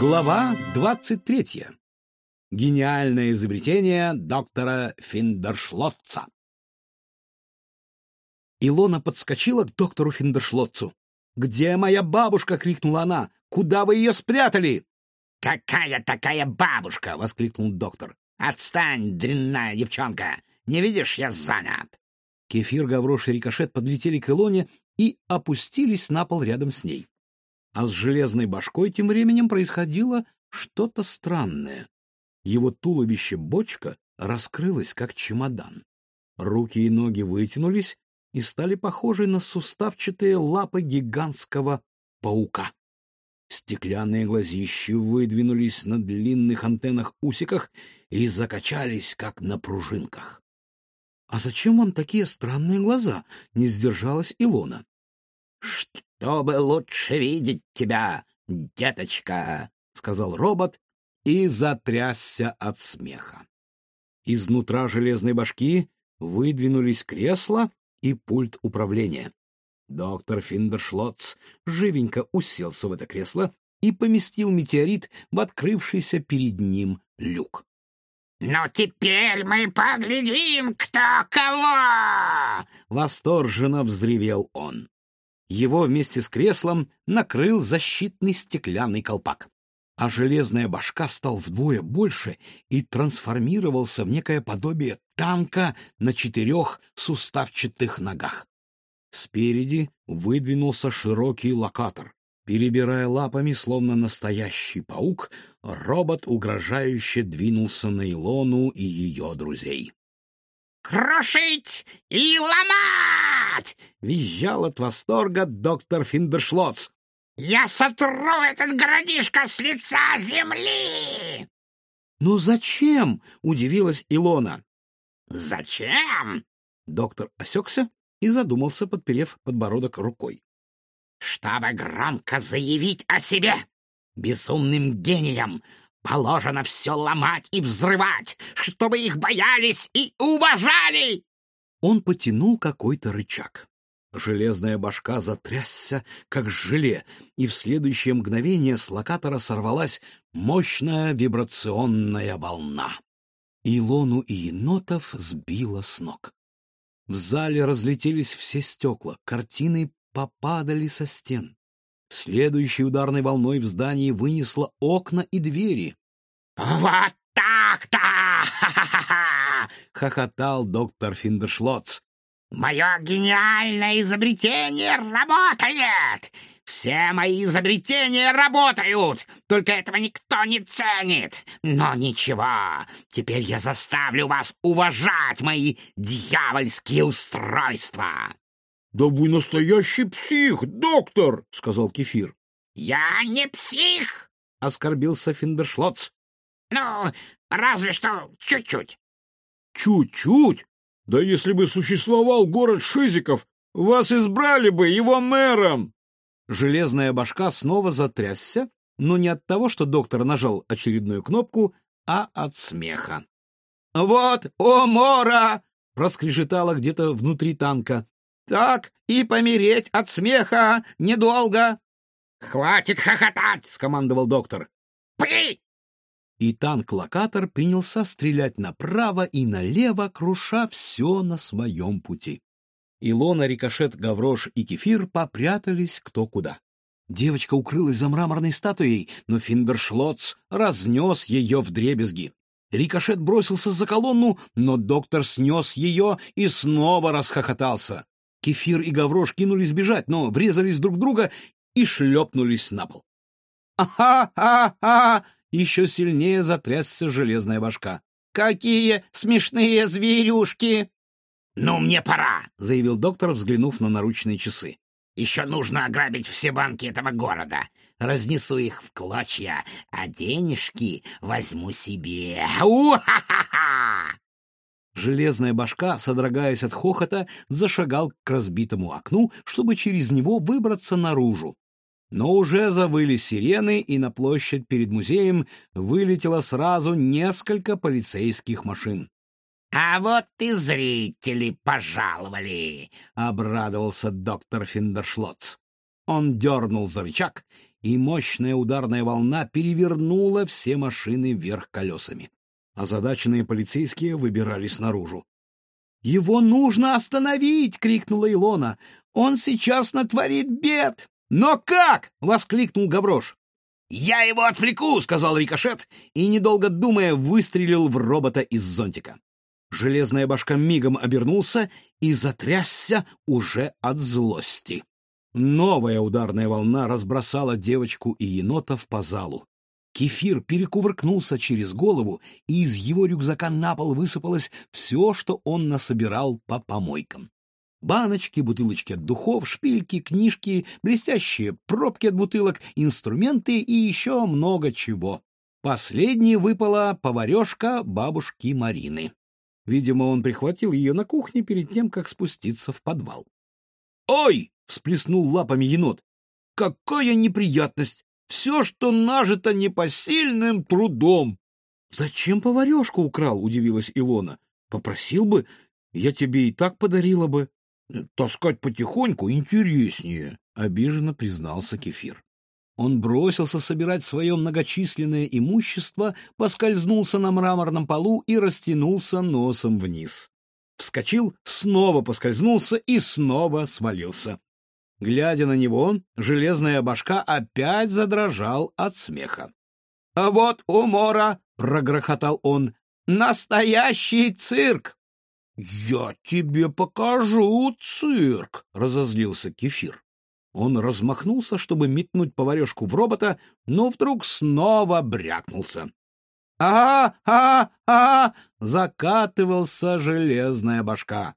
Глава 23. Гениальное изобретение доктора Финдершлотца. Илона подскочила к доктору Финдершлотцу. «Где моя бабушка?» — крикнула она. «Куда вы ее спрятали?» «Какая такая бабушка?» — воскликнул доктор. «Отстань, дрянная девчонка! Не видишь, я занят!» Кефир, Гаврош и Рикошет подлетели к Илоне и опустились на пол рядом с ней. А с железной башкой тем временем происходило что-то странное. Его туловище-бочка раскрылось, как чемодан. Руки и ноги вытянулись и стали похожи на суставчатые лапы гигантского паука. Стеклянные глазищи выдвинулись на длинных антеннах-усиках и закачались, как на пружинках. — А зачем вам такие странные глаза? — не сдержалась Илона. — «Чтобы лучше видеть тебя, деточка», — сказал робот и затрясся от смеха. Изнутра железной башки выдвинулись кресла и пульт управления. Доктор Финдершлотц живенько уселся в это кресло и поместил метеорит в открывшийся перед ним люк. «Ну теперь мы поглядим, кто кого!» — восторженно взревел он. Его вместе с креслом накрыл защитный стеклянный колпак, а железная башка стал вдвое больше и трансформировался в некое подобие танка на четырех суставчатых ногах. Спереди выдвинулся широкий локатор. Перебирая лапами, словно настоящий паук, робот угрожающе двинулся на Илону и ее друзей. «Крушить и ломать!» — визжал от восторга доктор Финдершлоц. «Я сотру этот городишко с лица земли!» «Но зачем?» — удивилась Илона. «Зачем?» Доктор осекся и задумался, подперев подбородок рукой. «Чтобы громко заявить о себе безумным гением, Положено все ломать и взрывать, чтобы их боялись и уважали!» Он потянул какой-то рычаг. Железная башка затрясся, как желе, и в следующее мгновение с локатора сорвалась мощная вибрационная волна. Илону и енотов сбило с ног. В зале разлетелись все стекла, картины попадали со стен. Следующей ударной волной в здании вынесло окна и двери. «Вот так-то!» — хохотал доктор Финдершлоц. «Мое гениальное изобретение работает! Все мои изобретения работают, только этого никто не ценит. Но ничего, теперь я заставлю вас уважать мои дьявольские устройства!» «Да вы настоящий псих, доктор!» — сказал Кефир. «Я не псих!» — оскорбился Финдершлоц. «Ну, разве что чуть-чуть». «Чуть-чуть? Да если бы существовал город Шизиков, вас избрали бы его мэром!» Железная башка снова затрясся, но не от того, что доктор нажал очередную кнопку, а от смеха. «Вот, о, Мора!» — проскрежетало где-то внутри танка. Так и помереть от смеха недолго. — Хватит хохотать! — скомандовал доктор. — Пли! И танк-локатор принялся стрелять направо и налево, круша все на своем пути. Илона, Рикошет, Гаврош и Кефир попрятались кто куда. Девочка укрылась за мраморной статуей, но Финдершлоц разнес ее в дребезги. Рикошет бросился за колонну, но доктор снес ее и снова расхохотался. Кефир и Гаврош кинулись бежать, но врезались друг в друга и шлепнулись на пол. «Ага-ага!» — еще сильнее затрясся железная башка. «Какие смешные зверюшки!» «Ну, мне пора!» — заявил доктор, взглянув на наручные часы. «Еще нужно ограбить все банки этого города. Разнесу их в клочья, а денежки возьму себе. У-ха-ха-ха!» Железная башка, содрогаясь от хохота, зашагал к разбитому окну, чтобы через него выбраться наружу. Но уже завыли сирены, и на площадь перед музеем вылетело сразу несколько полицейских машин. — А вот и зрители пожаловали! — обрадовался доктор Финдершлоц. он дернул за рычаг, и мощная ударная волна перевернула все машины вверх колесами. Озадаченные полицейские выбирались наружу. «Его нужно остановить!» — крикнула Илона. «Он сейчас натворит бед!» «Но как?» — воскликнул Гаврош. «Я его отвлеку!» — сказал Рикошет, и, недолго думая, выстрелил в робота из зонтика. Железная башка мигом обернулся и затрясся уже от злости. Новая ударная волна разбросала девочку и енотов по залу. Кефир перекувыркнулся через голову, и из его рюкзака на пол высыпалось все, что он насобирал по помойкам. Баночки, бутылочки от духов, шпильки, книжки, блестящие пробки от бутылок, инструменты и еще много чего. Последней выпала поварешка бабушки Марины. Видимо, он прихватил ее на кухне перед тем, как спуститься в подвал. «Ой!» — всплеснул лапами енот. «Какая неприятность! Все, что нажито непосильным трудом!» «Зачем поварешку украл?» — удивилась Илона. «Попросил бы, я тебе и так подарила бы». «Таскать потихоньку интереснее», — обиженно признался Кефир. Он бросился собирать свое многочисленное имущество, поскользнулся на мраморном полу и растянулся носом вниз. Вскочил, снова поскользнулся и снова свалился. Глядя на него, железная башка опять задрожал от смеха. — А вот умора! — прогрохотал он. — Настоящий цирк! «Я тебе покажу цирк!» — разозлился Кефир. Он размахнулся, чтобы метнуть поварешку в робота, но вдруг снова брякнулся. «А-а-а!» — закатывался железная башка.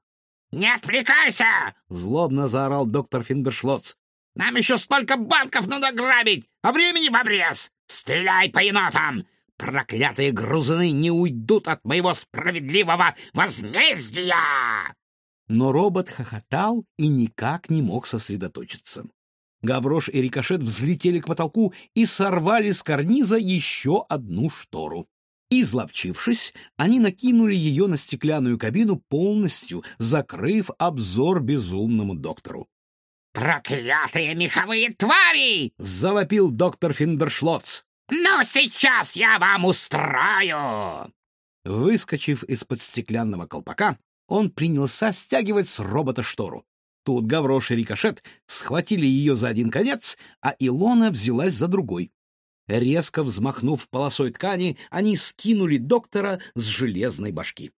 «Не отвлекайся!» — злобно заорал доктор Финдершлоц. «Нам еще столько банков надо грабить, а времени в обрез! Стреляй по енотам! Проклятые грузины не уйдут от моего справедливого возмездия!» Но робот хохотал и никак не мог сосредоточиться. Гаврош и Рикошет взлетели к потолку и сорвали с карниза еще одну штору. Изловчившись, они накинули ее на стеклянную кабину полностью, закрыв обзор безумному доктору. «Проклятые меховые твари!» — завопил доктор Финдершлоц. «Ну, сейчас я вам устрою!» Выскочив из-под стеклянного колпака, он принялся стягивать с робота штору. Тут Гаврош и Рикошет схватили ее за один конец, а Илона взялась за другой. Резко взмахнув полосой ткани, они скинули доктора с железной башки.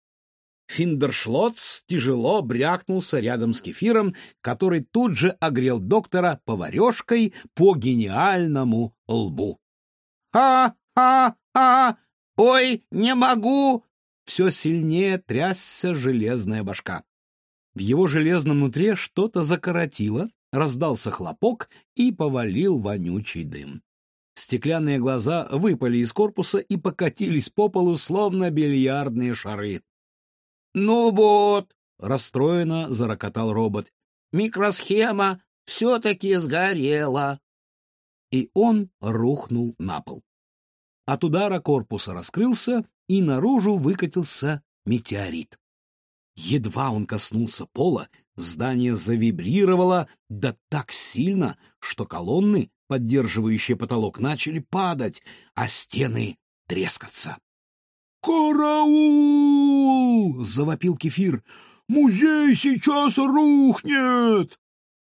Финдершлоц тяжело брякнулся рядом с кефиром, который тут же огрел доктора поварешкой по гениальному лбу. «Ха-ха-ха! Ой, не могу!» Все сильнее трясся железная башка. В его железном нутре что-то закоротило, раздался хлопок и повалил вонючий дым. Стеклянные глаза выпали из корпуса и покатились по полу, словно бильярдные шары. «Ну вот!» — расстроенно зарокотал робот. «Микросхема все-таки сгорела!» И он рухнул на пол. От удара корпуса раскрылся, и наружу выкатился метеорит. Едва он коснулся пола, здание завибрировало, да так сильно, что колонны, поддерживающие потолок, начали падать, а стены трескаться. «Караул!» — завопил Кефир. «Музей сейчас рухнет!»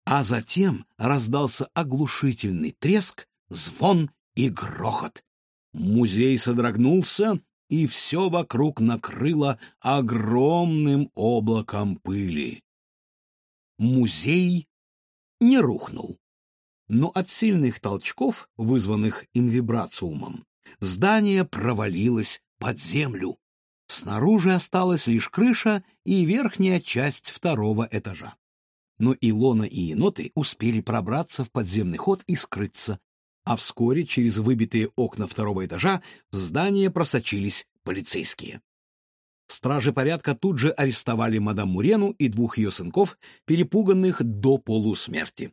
А затем раздался оглушительный треск, звон и грохот. Музей содрогнулся, и все вокруг накрыло огромным облаком пыли. Музей не рухнул. Но от сильных толчков, вызванных инвибрациумом, здание провалилось под землю. Снаружи осталась лишь крыша и верхняя часть второго этажа. Но Илона и еноты успели пробраться в подземный ход и скрыться, а вскоре через выбитые окна второго этажа в здание просочились полицейские. Стражи порядка тут же арестовали мадам Мурену и двух ее сынков, перепуганных до полусмерти.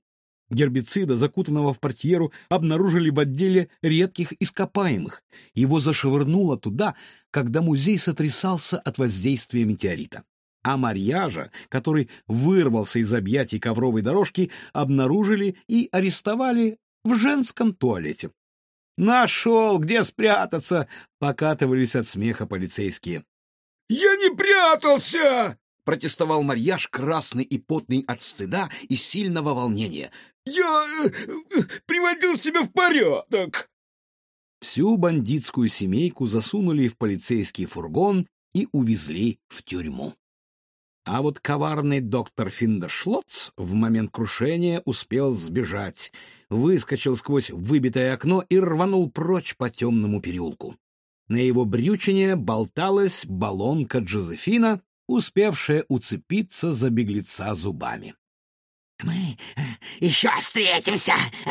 Гербицида, закутанного в портьеру, обнаружили в отделе редких ископаемых. Его зашвырнуло туда, когда музей сотрясался от воздействия метеорита. а Марьяжа, который вырвался из объятий ковровой дорожки, обнаружили и арестовали в женском туалете. «Нашел, где спрятаться!» — покатывались от смеха полицейские. «Я не прятался!» — протестовал Марьяж, красный и потный от стыда и сильного волнения. «Я э, э, приводил себя в порядок!» Всю бандитскую семейку засунули в полицейский фургон и увезли в тюрьму. А вот коварный доктор Финдершлотц в момент крушения успел сбежать, выскочил сквозь выбитое окно и рванул прочь по темному переулку. На его брючине болталась баллонка Джозефина, успевшая уцепиться за беглеца зубами. «Мы э, еще встретимся!» э,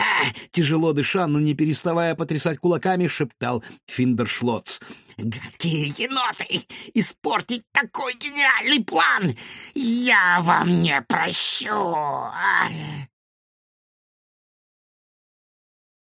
Тяжело дыша, но не переставая потрясать кулаками, шептал Финдершлотц. «Гадкие еноты! Испортить такой гениальный план! Я вам не прощу!»